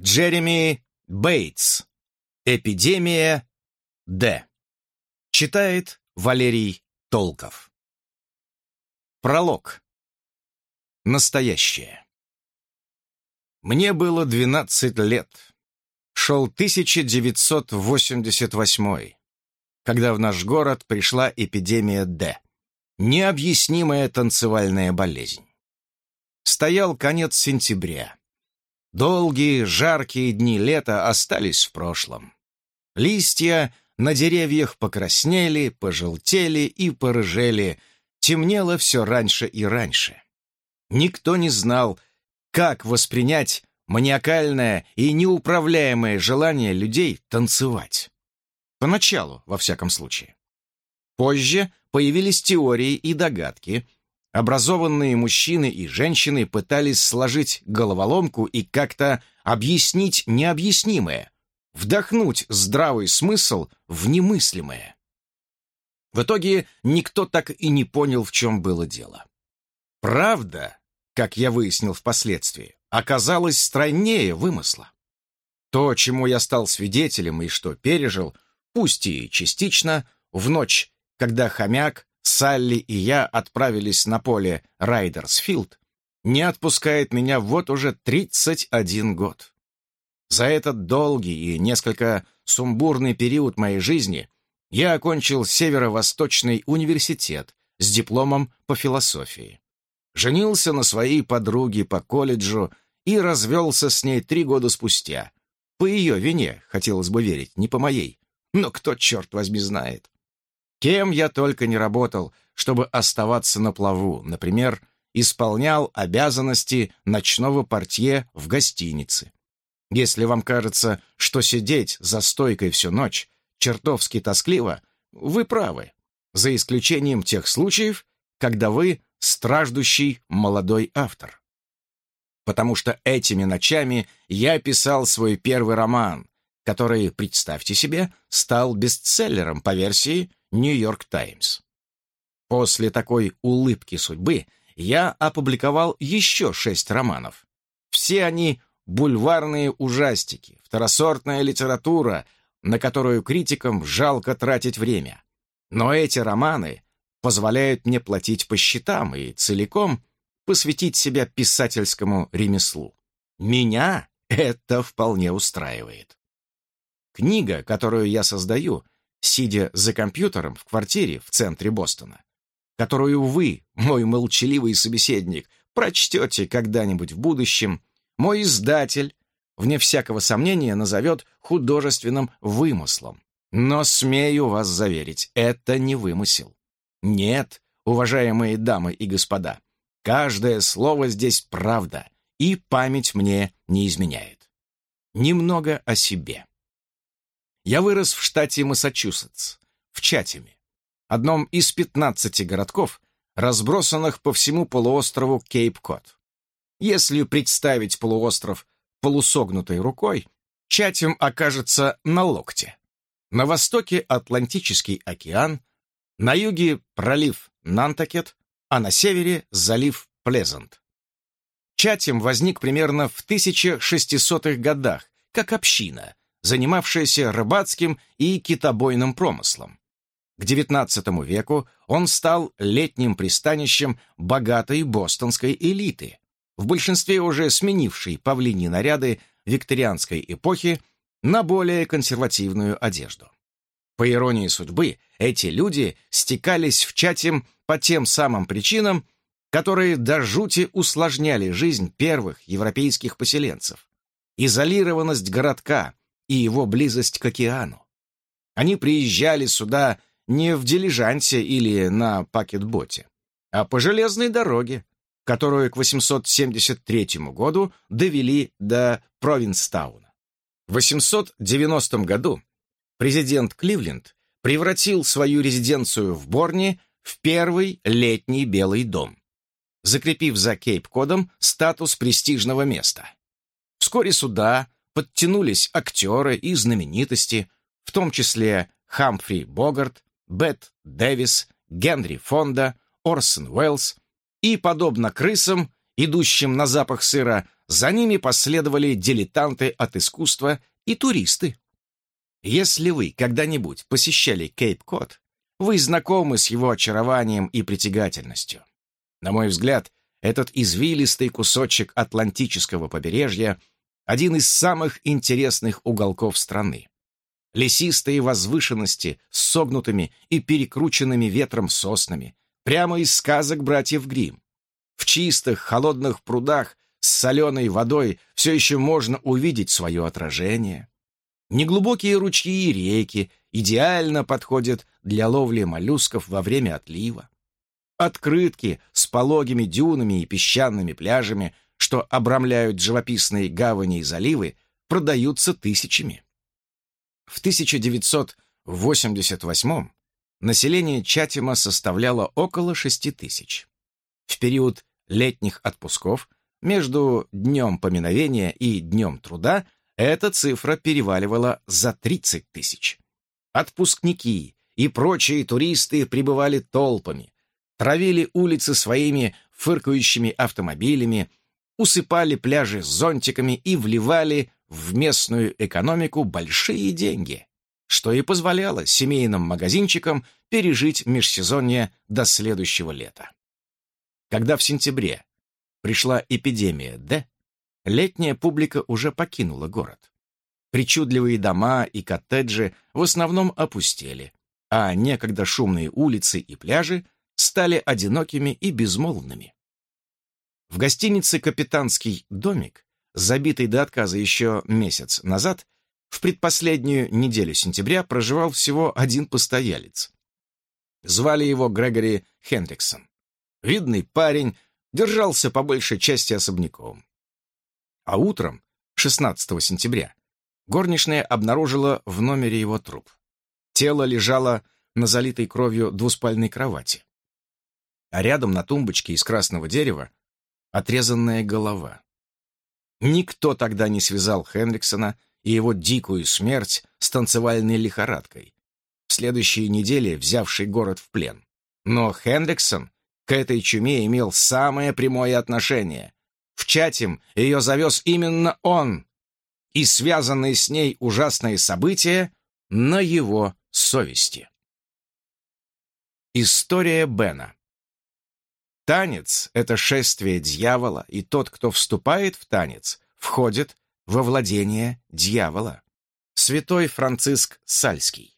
Джереми Бейтс. Эпидемия Д. Читает Валерий Толков. Пролог. Настоящее. Мне было 12 лет. Шел 1988 когда в наш город пришла эпидемия Д. Необъяснимая танцевальная болезнь. Стоял конец сентября. Долгие, жаркие дни лета остались в прошлом. Листья на деревьях покраснели, пожелтели и порыжели, темнело все раньше и раньше. Никто не знал, как воспринять маниакальное и неуправляемое желание людей танцевать. Поначалу, во всяком случае. Позже появились теории и догадки. Образованные мужчины и женщины пытались сложить головоломку и как-то объяснить необъяснимое, вдохнуть здравый смысл в немыслимое. В итоге никто так и не понял, в чем было дело. Правда, как я выяснил впоследствии, оказалась стройнее вымысла. То, чему я стал свидетелем и что пережил, пусть и частично, в ночь, когда хомяк, Салли и я отправились на поле Райдерсфилд, не отпускает меня вот уже 31 год. За этот долгий и несколько сумбурный период моей жизни я окончил Северо-Восточный университет с дипломом по философии. Женился на своей подруге по колледжу и развелся с ней три года спустя. По ее вине, хотелось бы верить, не по моей. Но кто, черт возьми, знает. Кем я только не работал, чтобы оставаться на плаву. Например, исполнял обязанности ночного портье в гостинице. Если вам кажется, что сидеть за стойкой всю ночь чертовски тоскливо, вы правы, за исключением тех случаев, когда вы страждущий молодой автор. Потому что этими ночами я писал свой первый роман, который, представьте себе, стал бестселлером по версии «Нью-Йорк Таймс». После такой улыбки судьбы я опубликовал еще шесть романов. Все они бульварные ужастики, второсортная литература, на которую критикам жалко тратить время. Но эти романы позволяют мне платить по счетам и целиком посвятить себя писательскому ремеслу. Меня это вполне устраивает. Книга, которую я создаю, сидя за компьютером в квартире в центре Бостона, которую вы, мой молчаливый собеседник, прочтете когда-нибудь в будущем, мой издатель, вне всякого сомнения, назовет художественным вымыслом. Но смею вас заверить, это не вымысел. Нет, уважаемые дамы и господа, каждое слово здесь правда, и память мне не изменяет. Немного о себе. Я вырос в штате Массачусетс, в Чатиме, одном из 15 городков, разбросанных по всему полуострову Кейп-Кот. Если представить полуостров полусогнутой рукой, Чатим окажется на локте. На востоке Атлантический океан, на юге пролив Нантакет, а на севере залив Плезант. Чатим возник примерно в 1600-х годах, как община, занимавшаяся рыбацким и китобойным промыслом. К XIX веку он стал летним пристанищем богатой бостонской элиты, в большинстве уже сменившей павлиньи наряды викторианской эпохи на более консервативную одежду. По иронии судьбы, эти люди стекались в чате по тем самым причинам, которые до жути усложняли жизнь первых европейских поселенцев. Изолированность городка и его близость к океану. Они приезжали сюда не в дилижансе или на пакетботе, а по железной дороге, которую к 873 году довели до Провинстауна. В 890 году президент Кливленд превратил свою резиденцию в Борне в первый летний Белый дом, закрепив за Кейп-Кодом статус престижного места. Вскоре сюда подтянулись актеры и знаменитости, в том числе Хамфри Богарт, Бет Дэвис, Генри Фонда, Орсон Уэллс, и, подобно крысам, идущим на запах сыра, за ними последовали дилетанты от искусства и туристы. Если вы когда-нибудь посещали Кейп-Кот, вы знакомы с его очарованием и притягательностью. На мой взгляд, этот извилистый кусочек Атлантического побережья – один из самых интересных уголков страны. Лесистые возвышенности с согнутыми и перекрученными ветром соснами, прямо из сказок братьев Гримм. В чистых, холодных прудах с соленой водой все еще можно увидеть свое отражение. Неглубокие ручьи и реки идеально подходят для ловли моллюсков во время отлива. Открытки с пологими дюнами и песчаными пляжами, что обрамляют живописные гавани и заливы, продаются тысячами. В 1988 население Чатима составляло около 6 тысяч. В период летних отпусков между днем поминовения и днем труда эта цифра переваливала за 30 тысяч. Отпускники и прочие туристы прибывали толпами, травили улицы своими фыркающими автомобилями, усыпали пляжи зонтиками и вливали в местную экономику большие деньги, что и позволяло семейным магазинчикам пережить межсезонье до следующего лета. Когда в сентябре пришла эпидемия Д, летняя публика уже покинула город. Причудливые дома и коттеджи в основном опустели, а некогда шумные улицы и пляжи стали одинокими и безмолвными. В гостинице «Капитанский домик», забитый до отказа еще месяц назад, в предпоследнюю неделю сентября проживал всего один постоялец. Звали его Грегори Хендриксон. Видный парень, держался по большей части особняком. А утром, 16 сентября, горничная обнаружила в номере его труп. Тело лежало на залитой кровью двуспальной кровати. А рядом на тумбочке из красного дерева отрезанная голова. Никто тогда не связал Хендриксона и его дикую смерть с танцевальной лихорадкой, в следующие недели взявший город в плен. Но Хендриксон к этой чуме имел самое прямое отношение. В Чатим ее завез именно он, и связанные с ней ужасные события на его совести. История Бена Танец — это шествие дьявола, и тот, кто вступает в танец, входит во владение дьявола. Святой Франциск Сальский